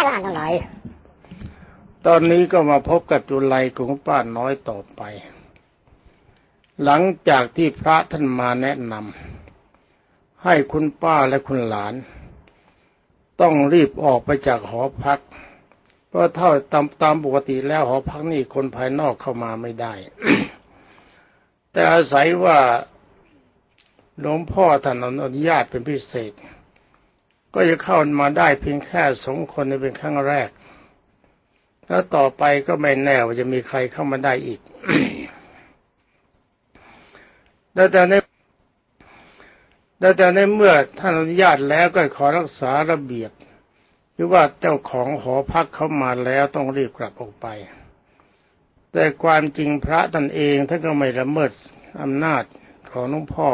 อ่านตรงไหนตอนนี้ก็มาพบกับจุลัยของป้าน้อยต่อไป หลังจากที่พระท่านมาแนะนำให้คุณป้าและคุณหลาน ต้องรีบออกไปจากหอพัก เพราะเท่าตามตามปกติแล้วหอพักนี่คนภายนอกเข้ามาไม่ได้ แต่อาศัยว่าหลวงพ่อท่านอนุญาตเป็นพิเศษ ก็จะเข้ามาได้เพียงแค่สองคนในเป็นครั้งแรก แล้วต่อไปก็ไม่แน่ว่าจะมีใครเข้ามาได้อีก แล้วแต่ในแล้วแต่ในเมื่อท่านอนุญาตแล้วก็ขอรักษาระเบียบหรือว่าเจ้าของหอพักเข้ามาแล้วต้องรีบกลับออกไป แต่ความจริงพระตนเองท่านก็ไม่ละเมิดอำนาจของหลวงพ่อ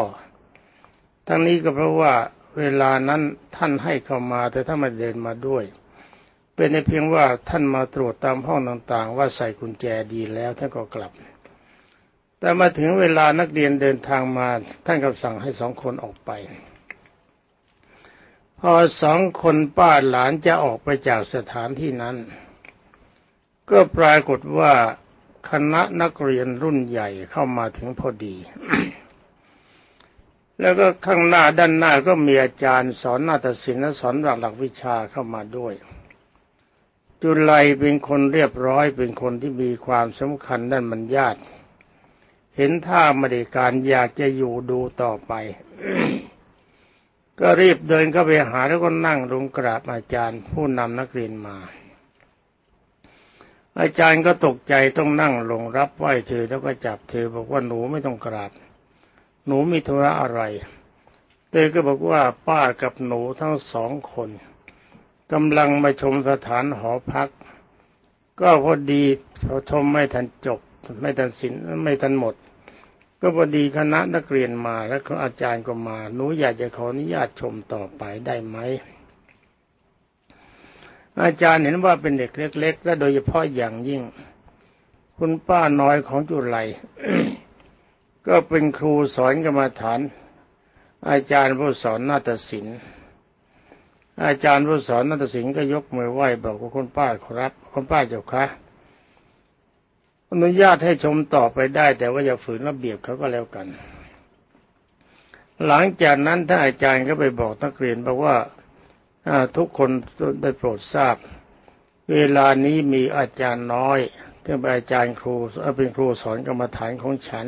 ทั้งนี้ก็เพราะว่า เวลานั้นท่านให้เข้ามาแต่ถ้าไม่เดินมาด้วย เป็นในเพียงว่าท่านมาตรวจตามห้องต่างๆ ว่าใส่กุญแจดีแล้วท่านก็กลับ แต่มาถึงเวลานักเรียนเดินทางมาท่านก็สั่งให้สองคนออกไป พอสองคนป้าหลานจะออกไปจากสถานที่นั้น ก็ปรากฏว่าคณะนักเรียนรุ่นใหญ่เข้ามาถึงพอดี แล้วก็ข้างหน้าด้านหน้าก็มีอาจารย์สอนนาฏศิลป์และสอนหลักหลักวิชาเข้ามาด้วย จุลัยเป็นคนเรียบร้อยเป็นคนที่มีความสำคัญด้านบรรยาทเห็นท่าไม่ได้การอยากจะอยู่ดูต่อไป ก็รีบเดินเข้าไปหาแล้วก็นั่งลงกราบอาจารย์ ผู้นำนักเรียนมา อาจารย์ก็ตกใจต้องนั่งลงรับไหว้เธอแล้วก็จับเธอบอกว่าหนูไม่ต้องกราบ หนูมีธุระอะไรเธอก็บอกว่าป้ากับหนูทั้งสองคนกำลังมาชมสถานหอพัก ก็พอดีเขาชมไม่ทันจบ ไม่ทันสินไม่ทันหมด ก็พอดีคณะนักเรียนมาแล้วก็อาจารย์ก็มา หนูอยากจะขออนุญาตชมต่อไปได้ไหมอาจารย์เห็นว่าเป็นเด็กเล็ก ๆ และโดยเฉพาะอย่างยิ่ง คุณป้าน้อยของจุไล ก็เป็นครูสอนกรรมฐาน อาจารย์ผู้สอนนาฏศิลป์อาจารย์ผู้สอนนาฏศิลป์ก็ยกมือไหว้บอกว่าคุณป้าครับคุณป้าเจ้าคะอนุญาตให้ชมต่อไปได้ แต่ว่าอย่าฝืนระเบียบเขาก็แล้วกัน หลังจากนั้นท่านอาจารย์ก็ไปบอกนักเรียนบอกว่าทุกคนได้โปรดทราบ เวลานี้มีอาจารย์น้อยที่เป็นอาจารย์ครูเป็นครูสอนกรรมฐานของฉัน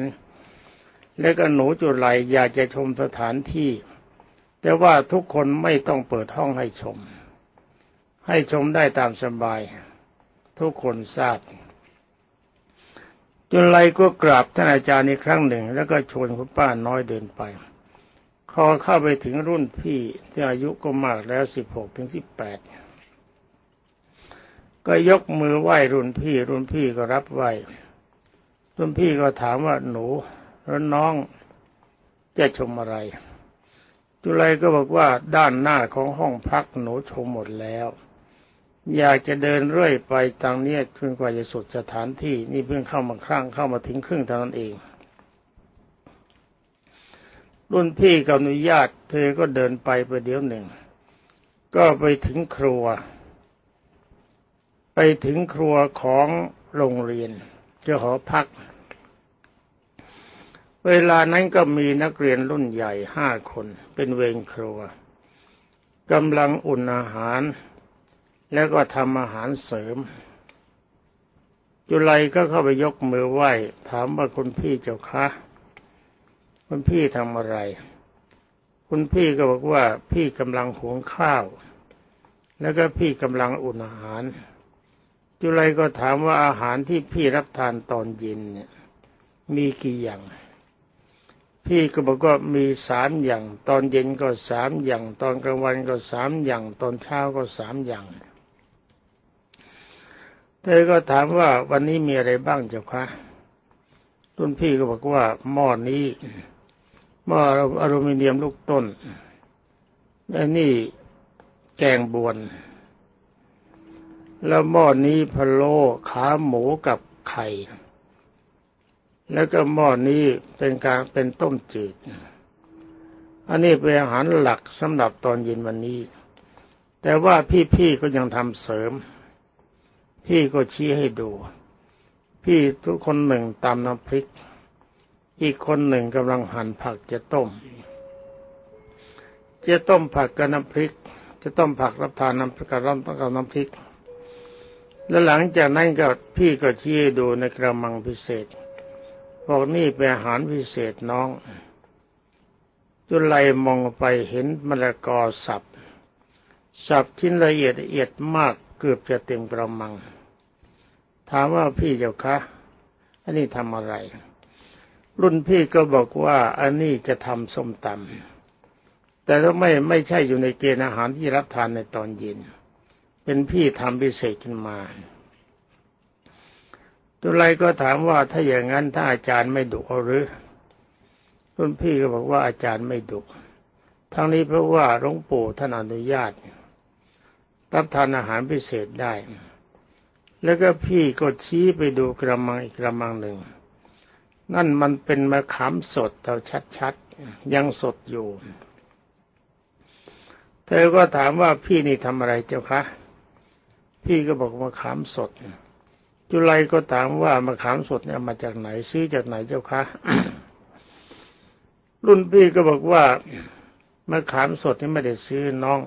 และก็หนูจุไลอยากจะชมสถานที่ แต่ว่าทุกคนไม่ต้องเปิดห้องให้ชม ให้ชมได้ตามสบาย ทุกคนทราบจุไลก็กราบท่านอาจารย์อีกครั้งหนึ่ง แล้วก็ชวนคุณป้าน้อยเดินไปพอเข้าไปถึงรุ่นพี่ที่อายุก็มากแล้วสิบหกถึงสิบแปดก็ยกมือไหว้รุ่นพี่ รุ่นพี่ก็รับไหว้รุ่นพี่ก็ถามว่าหนู แล้วน้องจะชมอะไร จุไรก็บอกว่าด้านหน้าของห้องพักหนูชมหมดแล้ว อยากจะเดินเรื่อยไปทางนี้จนกว่าจะสุดสถานที่นี่เพิ่งเข้ามาครั้งเข้ามาถึงครึ่งเท่านั้นเองรุ่นพี่กับอนุญาต เธอก็เดินไปไปเดี๋ยวหนึ่ง ก็ไปถึงครัว ไปถึงครัวของโรงเรียนเจ้าหอพัก เวลานั้นก็มีนักเรียนรุ่นใหญ่ห้าคนเป็นเวรครัวกำลังอุ่นอาหาร แล้วก็ทำอาหารเสริม จุไลก็เข้าไปยกมือไหว้ถามว่าคุณพี่เจ้าคะคุณพี่ทำอะไร คุณพี่ก็บอกว่าพี่กำลังหุงข้าว แล้วก็พี่กำลังอุ่นอาหาร จุไรก็ถามว่าอาหารที่พี่รับทานตอนเย็นเนี่ยมีกี่อย่าง พี่ก็บอกว่ามีสามอย่าง ตอนเย็นก็สามอย่าง ตอนกลางวันก็สามอย่าง ตอนเช้าก็สามอย่างเธอก็ถามว่าวันนี้มีอะไรบ้างเจ้าคะรุ่นพี่ก็บอกว่าหม้อนี้หม้ออลูมิเนียมลูกต้นและนี่แกงบวน แล้วหม้อนี้พะโล้ขาหมูกับไข่ แล้วก็หม้อนี้เป็นการเป็นต้มจืด อันนี้เป็นอาหารหลักสำหรับตอนเย็นวันนี้ แต่ว่าพี่ๆก็ยังทำเสริม พี่ก็ชี้ให้ดู พี่ทุกคนหนึ่งตำน้ำพริก อีกคนหนึ่งกำลังหั่นผักจะต้ม จะต้มผักกับน้ำพริก จะต้มผักรับทานน้ำพริกกับน้ำพริก แล้วหลังจากนั้นก็พี่ก็ชี้ให้ดูในกระมังพิเศษ บอกนี่เป็นอาหารพิเศษน้อง จุไลมองไปเห็นมะละกอสับ สับชิ้นละเอียดละเอียดมากเกือบจะเต็มกระมัง ถามว่าพี่เจ้าคะอันนี้ทำอะไร รุ่นพี่ก็บอกว่าอันนี้จะทำส้มตำแต่ถ้าไม่ไม่ใช่อยู่ในเกณฑ์อาหารที่รับทานในตอนเย็น เป็นพี่ทำพิเศษขึ้นมา ตุไลก็ถามว่าถ้าอย่างนั้นถ้าอาจารย์ไม่ดุเอาหรือรุ่นพี่ก็บอกว่าอาจารย์ไม่ดุทั้งนี้เพราะว่าหลวงปู่ท่านอนุญาต รับทานอาหารพิเศษได้ แล้วก็พี่ก็ชี้ไปดูกระมังอีกกระมังหนึ่ง นั่นมันเป็นมะขามสดเราชัดๆ ยังสดอยู่ เธอก็ถามว่าพี่นี่ทำอะไรเจ้าคะ พี่ก็บอกมะขามสด จุไลก็ถามว่ามะขามสดเนี่ยมาจากไหนซื้อจากไหนเจ้าคะรุ่นพี่ก็บอกว่ามะขามสดนี่ไม่ได้ซื้อน้อง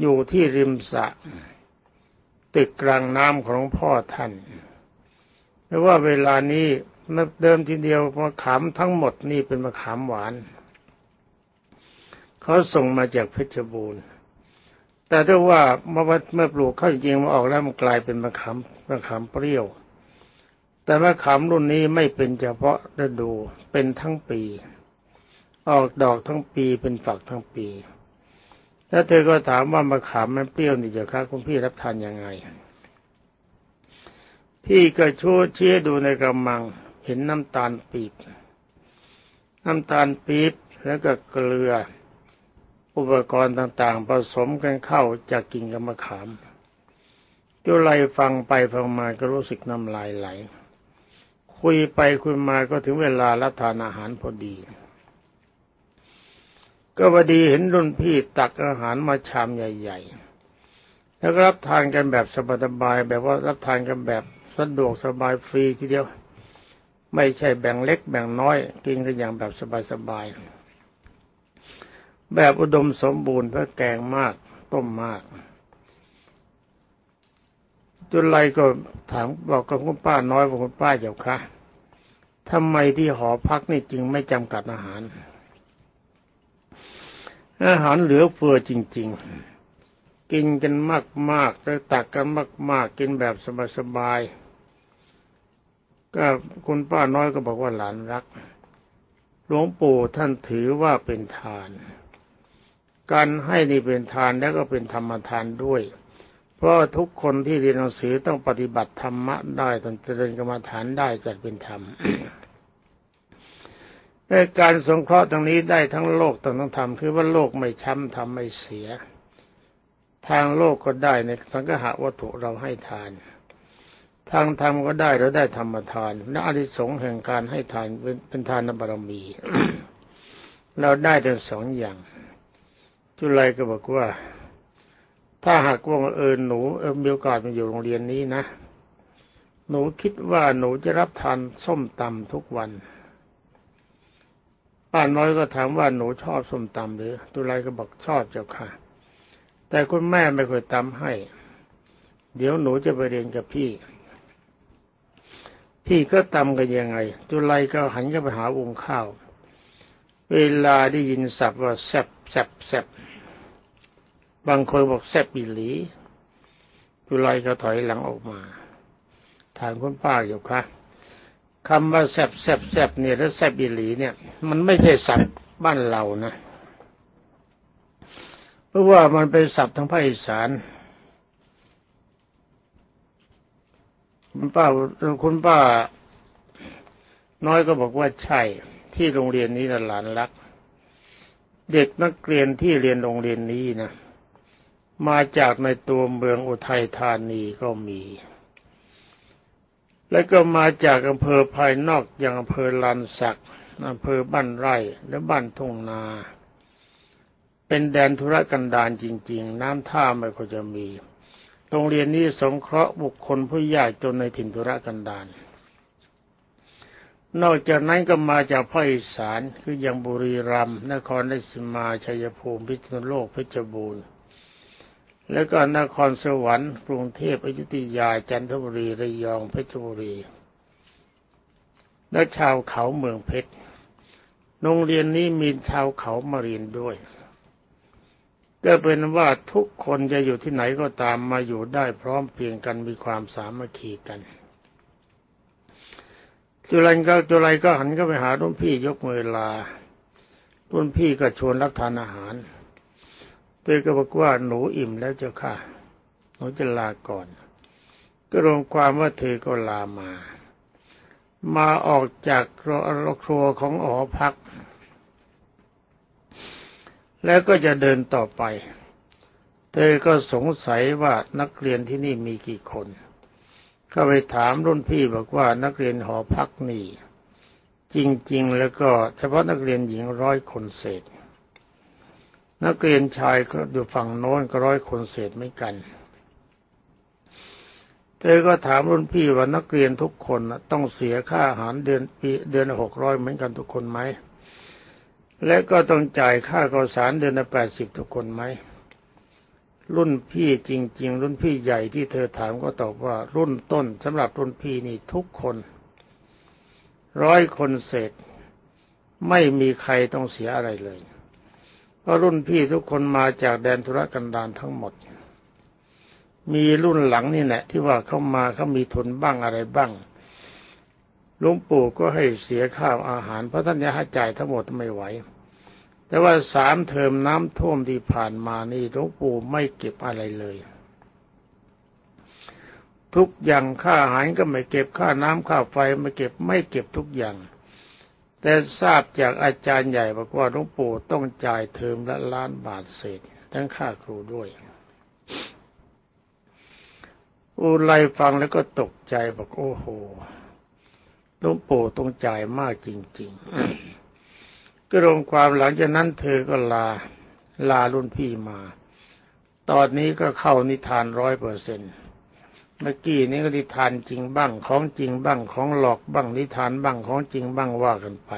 อยู่ที่ริมสระตึกกลางน้ำของพ่อท่านแต่ว่าเวลานี้เดิมทีเดียวมะขามทั้งหมดนี่เป็นมะขามหวานเขาส่งมาจากเพชรบูรณ์ แต่ถ้าว่าเมื่อเมื่อปลูกเข้าจริงมาออกแล้วมันกลายเป็นมะขามมะขามเปรี้ยว แต่มะขามรุ่นนี้ไม่เป็นเฉพาะฤดูเป็นทั้งปี ออกดอกทั้งปีเป็นฝักทั้งปี แล้วเธอก็ถามว่ามะขามมันเปรี้ยวนี่จะคะคุณพี่รับทานยังไง พี่ก็ชูเชี้ดูในกระมัง เห็นน้ำตาลปี๊บน้ำตาลปี๊บแล้วก็เกลือ อุปกรณ์ต่างๆ ผสมกันเข้าจากกิ่งกรรมขามจุไลฟังไปฟังมาก็รู้สึกน้ำลายไหล คุยไปคุยมาก็ถึงเวลารับทานอาหารพอดี ก็พอดีเห็นรุ่นพี่ตักอาหารมาชามใหญ่ ๆ แล้วก็รับทานกันแบบสบายๆแบบว่ารับทานกันแบบสะดวกสบายฟรีทีเดียว ไม่ใช่แบ่งเล็กแบ่งน้อย กินกันอย่างแบบสบายๆ แบบอุดมสมบูรณ์เพื่อแกงมาก ต้มมาก จุลไลก็ถามบอกกับคุณป้าน้อยบอกคุณป้าเจ้าคะทำไมที่หอพักนี่จึงไม่จำกัดอาหาร อาหารเหลือเฟือจริง ๆ กินกันมากๆแล้วตักกันมาก ๆ กินแบบสบายๆก็คุณป้าน้อยก็บอกว่าหลานรักหลวงปู่ท่านถือว่าเป็นทาน การให้นี่เป็นทานแล้วก็เป็นธรรมทานด้วย เพราะทุกคนที่เรียนหนังสือต้องปฏิบัติธรรมะได้ต้องเจริญกรรมฐานได้จัดเป็นธรรมในการสงเคราะห์ตรงนี้ได้ทั้งโลกต้องต้องทำคือว่าโลกไม่ช้ำทำไม่เสีย ทางโลกก็ได้ในสังฆะวัตถุเราให้ทาน ทางธรรมก็ได้เราได้ธรรมทานและอริสงส์แห่งการให้ทานเป็นทานบารมี เราได้ทั้งสองอย่าง จุลัยก็บอกว่า ถ้าหากว่าเออหนูเออมีโอกาสมาอยู่โรงเรียนนี้นะ หนูคิดว่าหนูจะรับทานส้มตำทุกวันป้าน้อยก็ถามว่าหนูชอบส้มตำหรือจุลัยก็บอกชอบเจ้าค่ะ แต่คุณแม่ไม่เคยตำให้ เดี๋ยวหนูจะไปเรียนกับพี่ พี่ก็ตำกันยังไง จุลัยก็หันก็ไปหาวงข้าว เวลาได้ยินสับว่าแซบแซบแซบ บางคนบอกแซบบิลีจุไลก็ถอยหลังออกมาถามคุณป้าอยู่คะคำว่าแซบแซบแซบเนี่ยแล้วแซบบิลีเนี่ย มันไม่ใช่สัตว์บ้านเรานะเพราะว่ามันเป็นศัพท์ทางภาคอีสานคุณป้าคุณป้า น้อยก็บอกว่าใช่ ที่โรงเรียนนี้หลานรัก เด็กนักเรียนที่เรียนโรงเรียนนี้นะ มาจากในตัวเมืองอุทัยธานีก็มี และก็มาจากอำเภอภายนอกอย่างอำเภอลานสักอำเภอบ้านไร่และบ้านทุ่งนา เป็นแดนธุรกันดารจริง ๆ น้ำท่าไม่ค่อยจะมี โรงเรียนนี้สงเคราะห์บุคคลผู้ยากจนในถิ่นธุรกันดารนอกจากนั้นก็มาจากภาคอีสานคืออย่างบุรีรัมย์นครราชสีมาชัยภูมิพิษณุโลกเพชรบูรณ์ แล้วก็นครสวรรค์กรุงเทพอยุธยาจันทบุรีระยองเพชรบุรี และชาวเขาเมืองเพชรโรงเรียนนี้มีชาวเขามาเรียนด้วย ก็เป็นว่าทุกคนจะอยู่ที่ไหนก็ตามมาอยู่ได้พร้อมเพียงกันมีความสามัคคีกัน จุลันก็จุไรก็หันก็ไปหารุ่นพี่ยกมือลารุ่นพี่ก็ชวนรับทานอาหาร เธอก็บอกว่าหนูอิ่มแล้วเจ้าค่ะ หนูจะลาก่อน ก็รวมความว่าเธอก็ลามา มาออกจากครัวของออพัก แล้วก็จะเดินต่อไป เธอก็สงสัยว่านักเรียนที่นี่มีกี่คน ก็ไปถามรุ่นพี่บอกว่านักเรียนหอพักนี่จริง ๆ แล้วก็เฉพาะนักเรียนหญิงร้อยคนเศษ นักเรียนชายก็อยู่ฝั่งโน้นก็ร้อยคนเศษไม่กันเธอก็ถามรุ่นพี่ว่านักเรียนทุกคนต้องเสียค่าอาหารเดือนปีเดือนหกร้อยเหมือนกันทุกคนไหม และก็ต้องจ่ายค่าข้าวสารเดือนละแปดสิบทุกคนไหม รุ่นพี่จริง ๆ รุ่นพี่ใหญ่ที่เธอถามก็ตอบว่ารุ่นต้นสำหรับรุ่นพี่นี่ทุกคนร้อยคนเศษไม่มีใครต้องเสียอะไรเลย เพราะรุ่นพี่ทุกคนมาจากแดนธุรกันดารทั้งหมด มีรุ่นหลังนี่แหละที่ว่าเข้ามาเขามีทุนบ้างอะไรบ้างลุงปู่ก็ให้เสียข้าวอาหาร เพราะท่านจะให้จ่ายทั้งหมดไม่ไหว แต่ว่าสามเทอมน้ำท่วมที่ผ่านมานี่หลวงปู่ไม่เก็บอะไรเลย ทุกอย่างค่าอาหารก็ไม่เก็บค่าน้ำค่าไฟไม่เก็บไม่เก็บทุกอย่าง แต่ทราบจากอาจารย์ใหญ่บอกว่าหลวงปู่ต้องจ่ายเทอมละล้านบาทเศษ ทั้งค่าครูด้วยอูไลฟังแล้วก็ตกใจบอกโอ้โหหลวงปู่ต้องจ่ายมากจริง ๆ ก็รวมความหลังจากนั้นเธอก็ลาลารุ่นพี่มา ตอนนี้ก็เข้านิทานร้อยเปอร์เซ็นต์ เมื่อกี้นี้ก็นิทานจริงบ้าง ของจริงบ้าง ของหลอกบ้าง นิทานบ้าง ของจริงบ้างว่ากันไป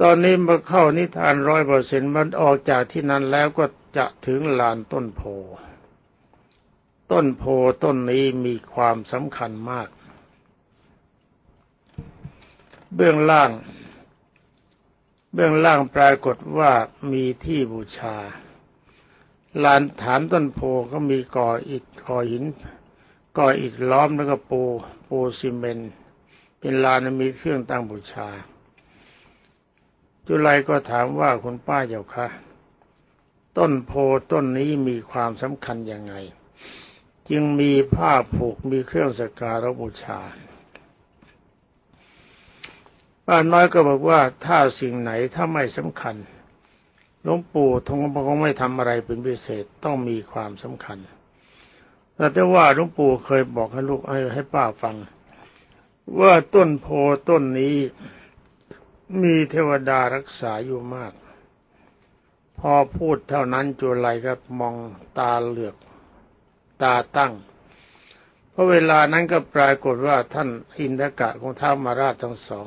ตอนนี้มาเข้านิทานร้อยเปอร์เซ็นต์มันออกจากที่นั้นแล้วก็จะถึงลานต้นโพ ต้นโพต้นนี้มีความสำคัญมาก เบื้องล่าง เบื้องล่างปรากฏว่ามีที่บูชา ลานฐานต้นโพก็มีก่ออิฐก่อหินก่ออิฐล้อมแล้วก็ปูปูซีเมนต์เป็นลานมีเครื่องตั้งบูชา จุไลก็ถามว่าคุณป้าเจ้าคะต้นโพต้นนี้มีความสำคัญยังไง จึงมีผ้าผูกมีเครื่องสกการบูชาป้าน้อยก็บอกว่าถ้าสิ่งไหนถ้าไม่สำคัญ หลวงปู่ทงคงไม่ทำอะไรเป็นพิเศษต้องมีความสำคัญแต่แต่ว่าหลวงปู่เคยบอกให้ลูกให้ให้ป้าฟัง ว่าต้นโพต้นนี้มีเทวดารักษาอยู่มาก พอพูดเท่านั้นจุไลก็มองตาเหลือกตาตั้ง เพราะเวลานั้นก็ปรากฏว่าท่านอินทกะของท้าวมาราชทั้งสอง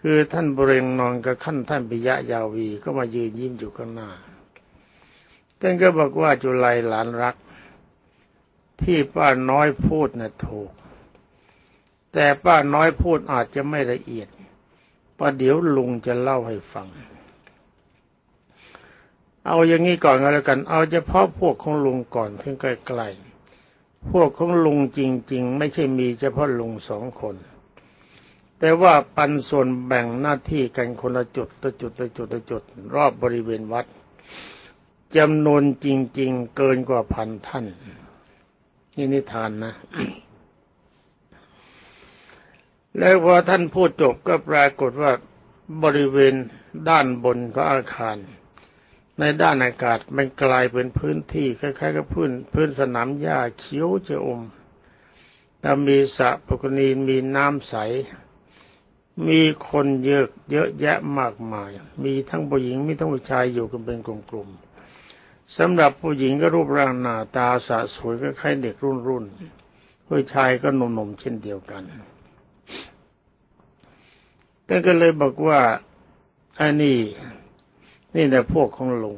คือท่านบริงนอนกับขั้นท่านปิยะยาวีก็มายืนยิ้มอยู่ข้างหน้าท่านก็บอกว่าจุไลหลานรัก ที่ป้าน้อยพูดนะ่ะถูก แต่ป้าน้อยพูดอาจจะไม่ละเอียดประเดี๋ยวลุงจะเล่าให้ฟัง เอาอย่างนี้ก่อนก็แล้วกัน เอาเฉพาะพวกของลุงก่อนเพิ่งใกล้ๆพวกของลุงจริง ๆ ไม่ใช่มีเฉพาะลุงสองคน แต่ว่าปันส่วนแบ่งหน้าที่กันคนละจุดละจุดละจุดละจุด รอบบริเวณวัดจำนวนจริง ๆ เกินกว่าพันท่าน นี่นิทานนะ แล้วพอท่านพูดจบก็ปรากฏว่าบริเวณด้านบนของอาคาร ในด้านอากาศมันกลายเป็นพื้นที่คล้ายๆกับพื้นพื้นสนามหญ้าเขียวจะอมแล้วมีสระปกนีมีน้ำใส มีคนเยอะเยอะแยะมากมาย มีทั้งผู้หญิงมีทั้งผู้ชายอยู่กันเป็นกลุ่มๆสำหรับผู้หญิงก็รูปร่างหน้าตาสะสวยก็คล้ายเด็กรุ่นรุ่นผู้ชายก็หนุ่มๆเช่นเดียวกันแต่ก็เลยบอกว่าอันนี้นี่แหละพวกของลุง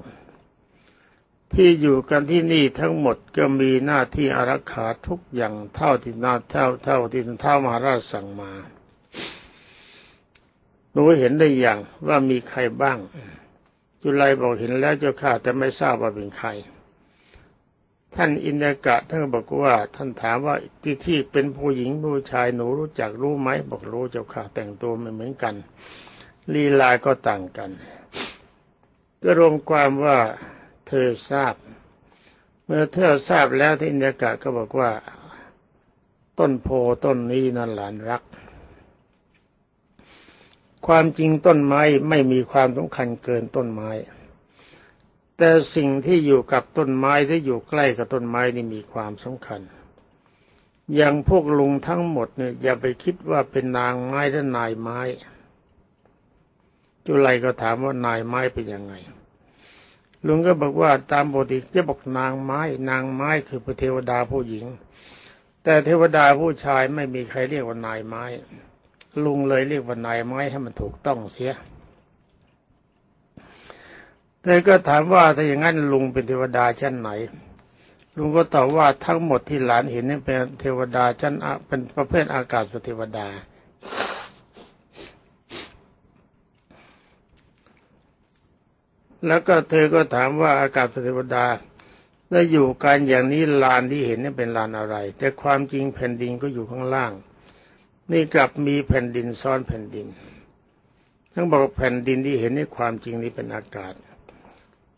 ที่อยู่กันที่นี่ทั้งหมดก็มีหน้าที่อารักขาทุกอย่างเท่าที่นาเท่าเท่าที่ท่ามหาราชสั่งมา หนูเห็นได้อย่างว่ามีใครบ้าง จุลัยบอกเห็นแล้วเจ้าข้าแต่ไม่ทราบว่าเป็นใคร ท่านอินเดกะท่านบอกว่า ท่านถามว่าที่ที่เป็นผู้หญิงผู้ชายหนูรู้จักรู้ไหมบอกรู้เจ้าข้าแต่งตัวไม่เหมือนกันลีลาก็ต่างกันก็รวมความว่าเธอทราบ เมื่อเธอทราบแล้วที่อินเดกะก็บอกว่า ต้นโพต้นนี้นั่นหลานรัก ความจริงต้นไม้ไม่มีความสำคัญเกินต้นไม้ แต่สิ่งที่อยู่กับต้นไม้ที่อยู่ใกล้กับต้นไม้นี่มีความสำคัญ อย่างพวกลุงทั้งหมดเนี่ยอย่าไปคิดว่าเป็นนางไม้และนายไม้ จุไลก็ถามว่านายไม้เป็นยังไง ลุงก็บอกว่าตามปกติจะบอกนางไม้ นางไม้คือพระเทวดาผู้หญิง แต่เทวดาผู้ชายไม่มีใครเรียกว่านายไม้ ลุงเลยเรียกว่านายไม้ให้มันถูกต้องเสียแต่ก็ถามว่าถ้าอย่างนั้นลุงเป็นเทวดาชั้นไหน ลุงก็ตอบว่าทั้งหมดที่หลานเห็นนี่เป็นเทวดาชั้นเป็นประเภทอากาศเทวดา แล้วก็เธอก็ถามว่าอากาศเทวดาแล้อยู่กันอย่างนี้ลานที่เห็นนี่เป็นลานอะไร แต่ความจริงแผ่นดินก็อยู่ข้างล่าง นี่กลับมีแผ่นดินซ้อนแผ่นดินทั้งบอกแผ่นดินที่เห็นในความจริงนี้เป็นอากาศ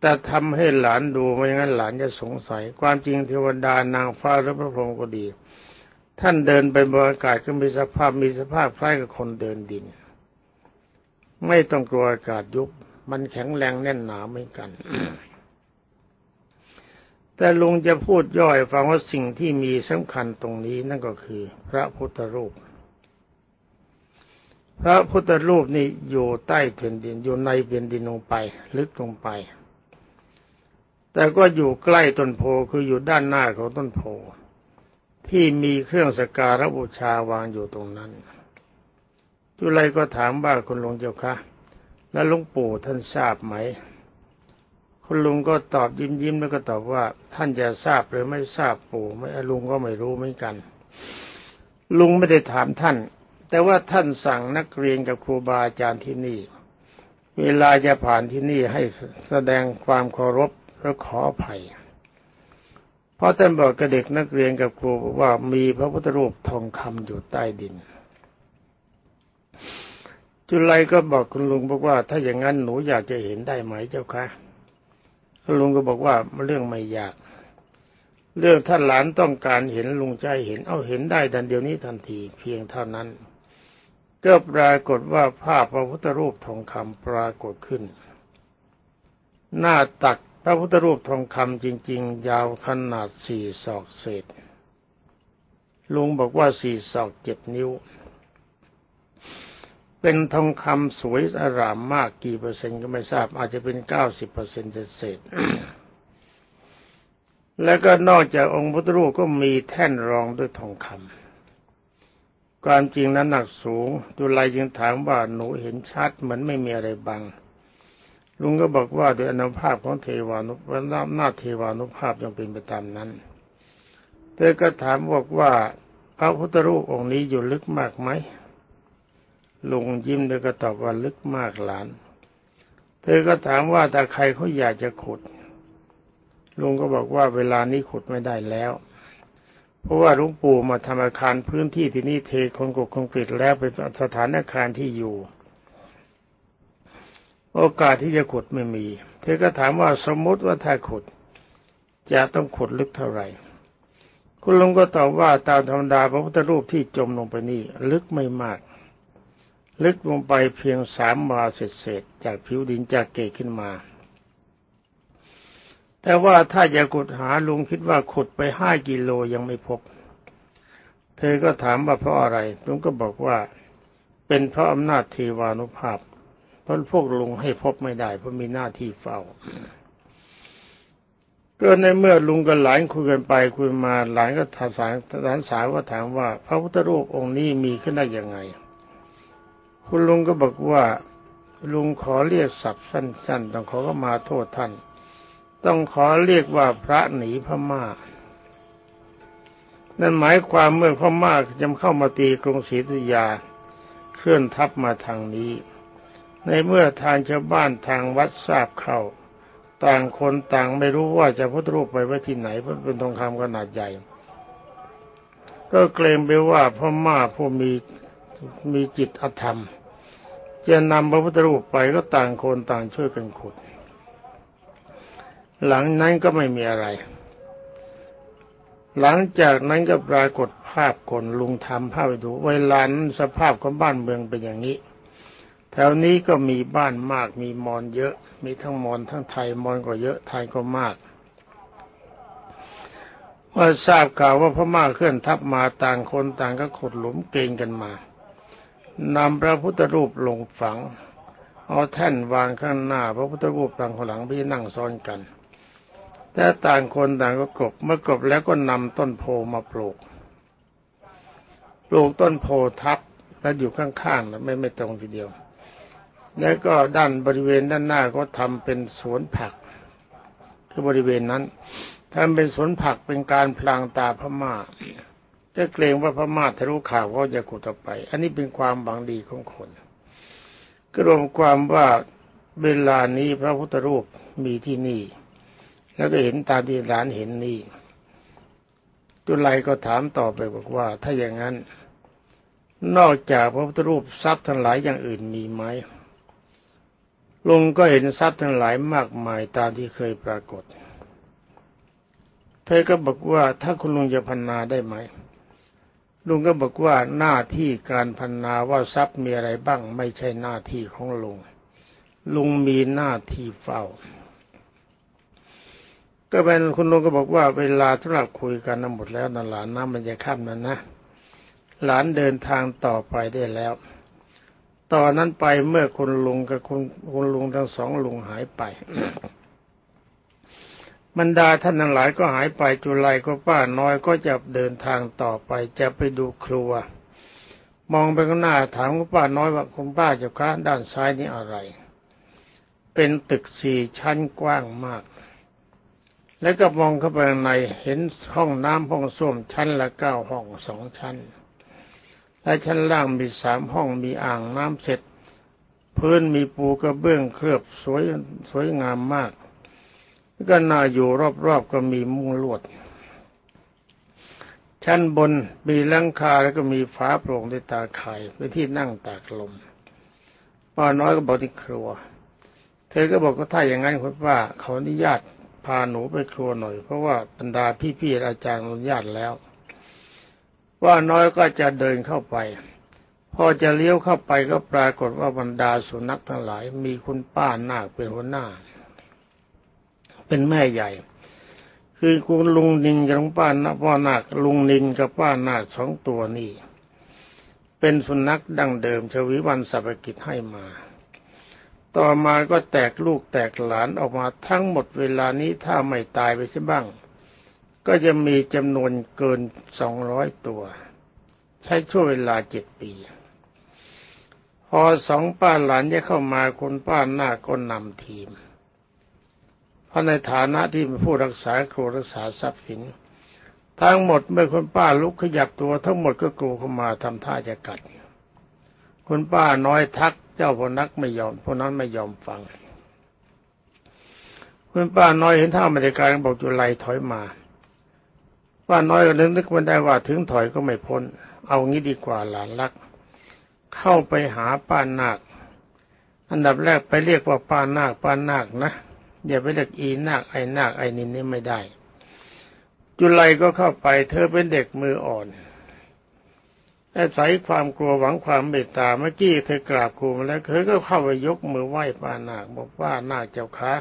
แต่ทำให้หลานดูไม่งั้นหลานจะสงสัย ความจริงเทวดานางฟ้าหรือพระพรหมก็ดี ท่านเดินไปบนอากาศก็มีสภาพมีสภาพคล้ายกับคนเดินดิน ไม่ต้องกลัวอากาศยุบมันแข็งแรงแน่นหนาเหมือนกัน แต่ลุงจะพูดย่อยฟังว่าสิ่งที่มีสำคัญตรงนี้นั่นก็คือ พระพุทธรูป พระพุทธรูปนี่อยู่ใต้แผ่นดินอยู่ในแผ่นดินลงไป ลึกลงไป แต่ก็อยู่ใกล้ต้นโพคืออยู่ด้านหน้าของต้นโพที่มีเครื่องสการะบูชาวางอยู่ตรงนั้น จุไลก็ถามว่าคุณลุงเจ้าคะแล้วลุงปู่ท่านทราบไหม คุณลุงก็ตอบยิ้มยิ้มแล้วก็ตอบว่า ท่านจะทราบหรือไม่ทราบปู่ไม่ลุงก็ไม่รู้เหมือนกัน ลุงไม่ได้ถามท่าน แต่ว่าท่านสั่งนักเรียนกับครูบาอาจารย์ที่นี่ เวลาจะผ่านที่นี่ให้แสดงความเคารพและขออภัย เพราะท่านบอกกับเด็กนักเรียนกับครูว่ามีพระพุทธรูปทองคำอยู่ใต้ดิน จุลัยก็บอกคุณลุงบอกว่า ถ้าอย่างนั้นหนูอยากจะเห็นได้ไหมเจ้าคะคุณลุงก็บอกว่าเรื่องไม่ยาก เรื่องท่านหลานต้องการเห็นลุงใจเห็น เอาเห็นได้ทันเดียวนี้ทันทีเพียงเท่านั้น ก็ปรากฏว่าภาพพระพุทธรูปทองคำปรากฏขึ้น หน้าตักพระพุทธรูปทองคำจริง ๆ ยาวขนาดสี่ศอกเศษ ลุงบอกว่าสี่ศอกเจ็ดนิ้ว เป็นทองคำสวยอร่ามมากกี่เปอร์เซ็นต์ก็ไม่ทราบ อาจจะเป็นเก้าสิบเปอร์เซ็นต์เศษแล้วก็นอกจากองค์พุทธรูปก็มีแท่นรองด้วยทองคำ ความจริงนั้นหนักสูงดุไลจึงถามว่าหนูเห็นชัดเหมือนไม่มีอะไรบัง ลุงก็บอกว่าโดยอนุภาพของเทวานุภาพหน้าเทวานุภาพยังเป็นไปตามนั้นเธอก็ถามบอกว่าพระพุทธรูปองค์นี้อยู่ลึกมากไหมลุงยิ้มเลยก็ตอบว่าลึกมากหลาน เธอก็ถามว่าแต่ใครเขาอยากจะขุด ลุงก็บอกว่าเวลานี้ขุดไม่ได้แล้ว เพราะว่าหลวงปู่มาทำอาคารพื้นที่ที่นี่เทคอนกรคอนกรีตแล้วเป็นสถานอาคารที่อยู่ โอกาสที่จะขุดไม่มี เธอก็ถามว่าสมมติว่าถ้าขุด จะต้องขุดลึกเท่าไหร่ คุณลุงก็ตอบว่าตามธรรมดาพระพุทธรูปที่จมลงไปนี่ ลึกไม่มาก ลึกลงไปเพียงสามวาเศษจากผิวดินจากเกศขึ้นมา แต่ว่าถ้าจะขุดหาลุงคิดว่าขุดไปห้ากิโลยังไม่พบ เธอก็ถามว่าเพราะอะไร ลุงก็บอกว่า เป็นเพราะอำนาจเทวานุภาพ เพราะพวกลุงให้พบไม่ได้ เพราะมีหน้าที่เฝ้า ก็ในเมื่อลุงกับหลานคุยกันไปคุยมาหลานก็ถามสายหลานสาวก็ถามว่า พระพุทธรูปองค์นี้มีขึ้นได้ยังไง คุณลุงก็บอกว่าลุงขอเรียกศัพท์สั้น ๆ ต้องขอก็มาโทษท่าน ต้องขอเรียกว่าพระหนีพม่า นั่นหมายความเมื่อพม่าจะเข้ามาตีกรุงศรีอยุธยาเคลื่อนทัพมาทางนี้ ในเมื่อทางชาวบ้านทางวัดทราบเข้า ต่างคนต่างไม่รู้ว่าจะพุทธรูปไปไว้ที่ไหนเพราะเป็นทองคำขนาดใหญ่ ก็เกรงไปว่าพม่าผู้มีมีจิตอธรรม จะนำพระพุทธรูปไปก็ต่างคนต่างช่วยกันขุด หลังนั้นก็ไม่มีอะไร หลังจากนั้นก็ปรากฏภาพคนลุงทำภาพไปดูเวลานั้นสภาพของบ้านเมืองเป็นอย่างนี้ แถวนี้ก็มีบ้านมากมีมอนเยอะ มีทั้งมอญทั้งไทยมอญก็เยอะไทยก็มากเมื่อทราบข่าวว่าพม่าเคลื่อนทัพมาต่างคนต่างก็ขุดหลุมเกณฑ์กันมานำพระพุทธรูปลงฝัง เอาแท่นวางข้างหน้า พระพุทธรูปหลังข้างหลังพี่นั่งซ้อนกัน แต่ต่างคนต่างก็กรบเมื่อกรบแล้วก็นำต้นโพมาปลูก ปลูกต้นโพทับแล้วอยู่ข้างๆนะไม่ไม่ตรงทีเดียว แล้วก็ด้านบริเวณด้านหน้าก็ทำเป็นสวนผัก คือบริเวณนั้นทำเป็นสวนผักเป็นการพลางตาพม่าจะเกรงว่าพม่าทะลุข่าวก็จะกุดออกไป อันนี้เป็นความบังดีของคน ก็รวมความว่าเวลานี้พระพุทธรูปมีที่นี่ แล้วก็เห็นตามที่หลานเห็นนี่จุลัยก็ถามต่อไปบอกว่า ถ้าอย่างนั้น นอกจากพระพุทธรูปทรัพย์ทั้งหลายอย่างอื่นมีไหมลุงก็เห็นทรัพย์ทั้งหลายมากมายตามที่เคยปรากฏ เธอก็บอกว่าถ้าคุณลุงจะพันนาได้ไหม ลุงก็บอกว่าหน้าที่การพันนาว่าทรัพย์มีอะไรบ้าง ไม่ใช่หน้าที่ของลุง ลุงมีหน้าที่เฝ้า ก็เป็นคุณลุงก็บอกว่าเวลาสำหรับคุยกันหมดแล้วนะหลานน้ำมันจะข้ามนั้นนะหลานเดินทางต่อไปได้แล้ว ตอนนั้นไปเมื่อคุณลุงกับคุณคุณลุงทั้งสองลุงหายไป บรรดาท่านทั้งหลายก็หายไปจุลัยก็ป้าน้อยก็จะเดินทางต่อไปจะไปดูครัว มองไปข้างหน้าถามคุณป้าน้อยว่าคุณป้าจะค้าด้านซ้ายนี่อะไร เป็นตึกสี่ชั้นกว้างมาก แล้วก็มองเข้าไปข้างในเห็นห้องน้ำห้องส้วมชั้นละเก้าห้องสองชั้น และชั้นล่างมีสามห้องมีอ่างน้ำเสร็จ พื้นมีปูกระเบื้องเคลือบสวยสวยงามมากก็น่าอยู่รอบๆก็มีมุ้งลวด ชั้นบนมีหลังคาแล้วก็มีฝาโปร่งด้วยตาข่ายเป็นที่นั่งตากลมป้าน้อยก็บอกที่ครัว เธอก็บอกว่าถ้าอย่างนั้นคุณป้าเขาอนุญาต พาหนูไปครัวหน่อย เพราะว่าบรรดาพี่ๆอาจารย์อนุญาตแล้ว ว่าน้อยก็จะเดินเข้าไป พอจะเลี้ยวเข้าไปก็ปรากฏว่าบรรดาสุนัขทั้งหลาย มีคุณป้านาคเป็นหัวหน้า เป็นแม่ใหญ่ คือคุณลุงนินกับป้านาพ่อนาคลุงนินกับป้านาคสองตัวนี่เป็นสุนัขดั้งเดิมชวิวันสัพกิจให้มา ต่อมาก็แตกลูกแตกหลานออกมาทั้งหมดเวลานี้ถ้าไม่ตายไปเสียบ้าง ก็จะมีจำนวนเกินสองร้อยตัว ใช้ช่วงเวลาเจ็ดปี พอสองป้าหลานจะเข้ามาคนป้าหน้าก็นำทีม เพราะในฐานะที่เป็นผู้รักษาครูรักษาทรัพย์สิน ทั้งหมดเมื่อคนป้าลุกขยับตัว ทั้งหมดก็กลัวเข้ามาทำท่าจะกัด คนป้าน้อยทัก จ้าพนักไม่ยอมพวกนั้นไม่ยอมฟังคุณป้าน้อยเห็นท่าไม่ได้การบอกจุไลถอยมา ป้าน้อยก็นึกมันได้ว่าถึงถอยก็ไม่พ้น เอางี้ดีกว่าหลานรัก เข้าไปหาป้านาค อันดับแรกไปเรียกว่าป้านาคป้านาคนะอย่าไปเรียกอีนาคไอนาคไอนินนี่ไม่ได้ จุลัยก็เข้าไป เธอเป็นเด็กมืออ่อน อาศัยความกลัวหวังความเมตตาเมื่อกี้เธอกราบครูมาแล้วเธอก็เข้าไปยกมือไหว้ป้านาคบอกป้านาคเจ้าคะ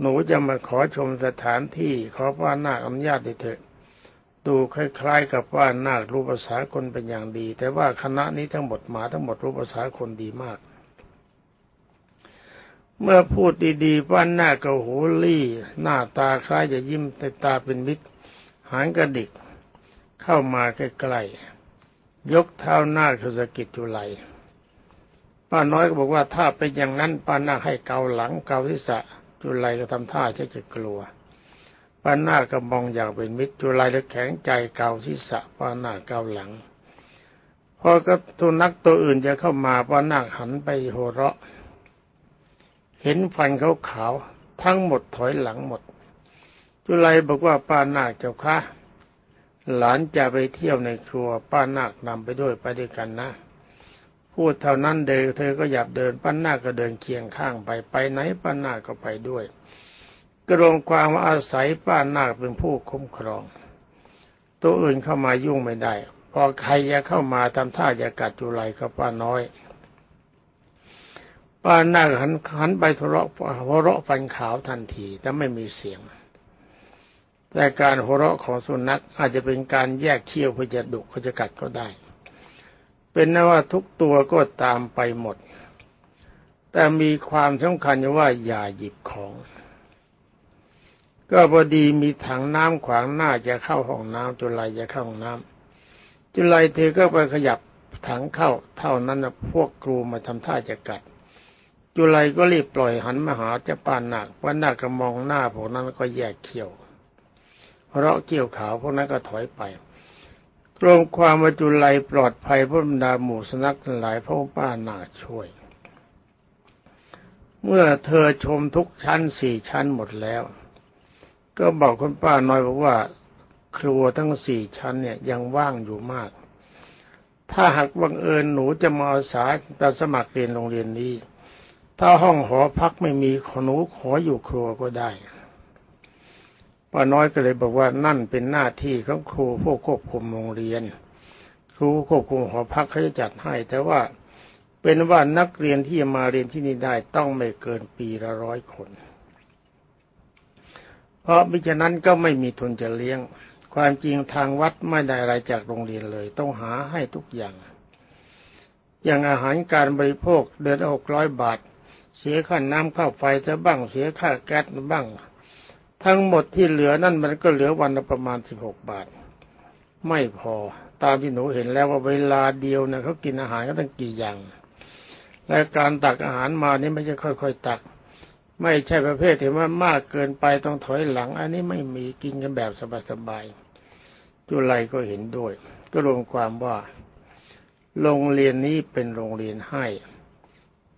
หนูจะมาขอชมสถานที่ขอป้านาคอนุญาตเถิดดูคล้ายๆ กับว่านาครู้ภาษาคนเป็นอย่างดี แต่ว่าคณะนี้ทั้งหมดหมาทั้งหมดรู้ภาษาคนดีมาก เมื่อพูดดีๆว่าน้าก็หูลี่หน้าตาคล้ายจะยิ้มแต่ตาเป็นมิตรหางกระดิกเข้ามาใกล้ๆ ยกเท้าหน้าคือสกิดจุไลป้าน้อยก็บอกว่าถ้าเป็นอย่างนั้นป้านาให้เกาหลังเกาทิศะจุไลก็ทำท่าจะจะกลัวป้านาก็มองอย่างเป็นมิตรจุไลแล้วแข็งใจเกาทิศะป้านาเกาหลังพอก็ตัวนักตัวอื่นจะเข้ามาป้านาหันไปโหเราะ เห็นฟันขาขาวทั้งหมดถอยหลังหมด จุไลบอกว่าป้านาเจ้าคะ หลานจะไปเที่ยวในครัวป้านาคนำไปด้วยไปด้วยกันนะ พูดเท่านั้นเดินเธอก็อยากเดินป้านาคก็เดินเคียงข้างไปไปไหนป้านาคก็ไปด้วยกระงความว่าอาศัยป้านาคเป็นผู้คุ้มครอง ตัวอื่นเข้ามายุ่งไม่ได้ พอใครจะเข้ามาทำท่าจะกัดจุไลกับป้าน้อย ป้านาคหันหันไปทะเลาะหัวเราะฟันขาวทันทีแต่ไม่มีเสียง แต่การหัวเราะของสุนัขอาจจะเป็นการแยกเขี้ยวเพื่อจะดุเพื่อจะกัดก็ได้ เป็นนว่าทุกตัวก็ตามไปหมด แต่มีความสำคัญว่าอย่าหยิบของ ก็พอดีมีถังน้ำขวางหน้าจะเข้าห้องน้ำจุไลจะเข้าห้องน้ำจุไลเธอก็ไปขยับถังเข้าเท่านั้นพวกครูมาทำท่าจะกัดจุไลก็รีบปล่อยหันมาหาเจ้าปานหนักว่าหนักก็มองหน้าพวกนั้นก็แยกเขี้ยว เพราะเกี่ยวขาวพวกนั้นก็ถอยไปรวมความวจุลัยปลอดภัยพระบรรดาหมู่สนักหลายพระป้านาช่วย เมื่อเธอชมทุกชั้นสี่ชั้นหมดแล้ว ก็บอกคุณป้าน้อยบอกว่า ครัวทั้งสี่ชั้นเนี่ยยังว่างอยู่มาก ถ้าหากบังเอิญหนูจะมาอาสาจะสมัครเรียนโรงเรียนนี้ ถ้าห้องหอพักไม่มีขอหนูขออยู่ครัวก็ได้ ป้าน้อยก็เลยบอกว่านั่นเป็นหน้าที่ของครูผู้ควบคุมโรงเรียน ครูควบคุมหอพักเขาจะจัดให้ แต่ว่าเป็นว่านักเรียนที่มาเรียนที่นี่ได้ต้องไม่เกินปีละร้อยคน เพราะมิฉะนั้นก็ไม่มีทุนจะเลี้ยง ความจริงทางวัดไม่ได้อะไรจากโรงเรียนเลย ต้องหาให้ทุกอย่าง อย่างอาหารการบริโภคเดือนหกร้อยบาท เสียค่าน้ำค่าไฟจะบ้างเสียค่าแก๊สบ้าง ทั้งหมดที่เหลือนั่นมันก็เหลือวันละประมาณสิบหกบาท ไม่พอตามที่หนูเห็นแล้วว่าเวลาเดียวเนี่ยเขากินอาหารก็ต้องกี่อย่างและการตักอาหารมานี่ไม่ใช่ค่อย ๆ ตัก ไม่ใช่ประเภทที่ว่ามากเกินไปต้องถอยหลัง อันนี้ไม่มีกินกันแบบสบายๆจุไลก็เห็นด้วย ก็รวมความว่าโรงเรียนนี้เป็นโรงเรียนให้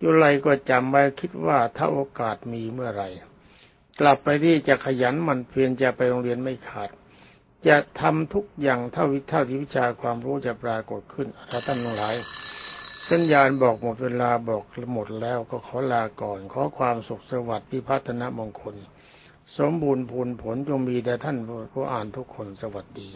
จุไลก็จำไว้คิดว่าถ้าโอกาสมีเมื่อไหร่ กลับไปที่จะขยันมันเพียรจะไปโรงเรียนไม่ขาด จะทำทุกอย่างเท่าวิเท่าที่วิชาความรู้จะปรากฏขึ้นอาท่านทั้งหลายสัญญาณบอกหมดเวลาบอกหมดแล้วก็ขอลาก่อน ขอความสุขสวัสดิ์พิพัฒนมงคล สมบูรณ์ผลผลจงมีแด่ท่านผู้อ่านทุกคนสวัสดี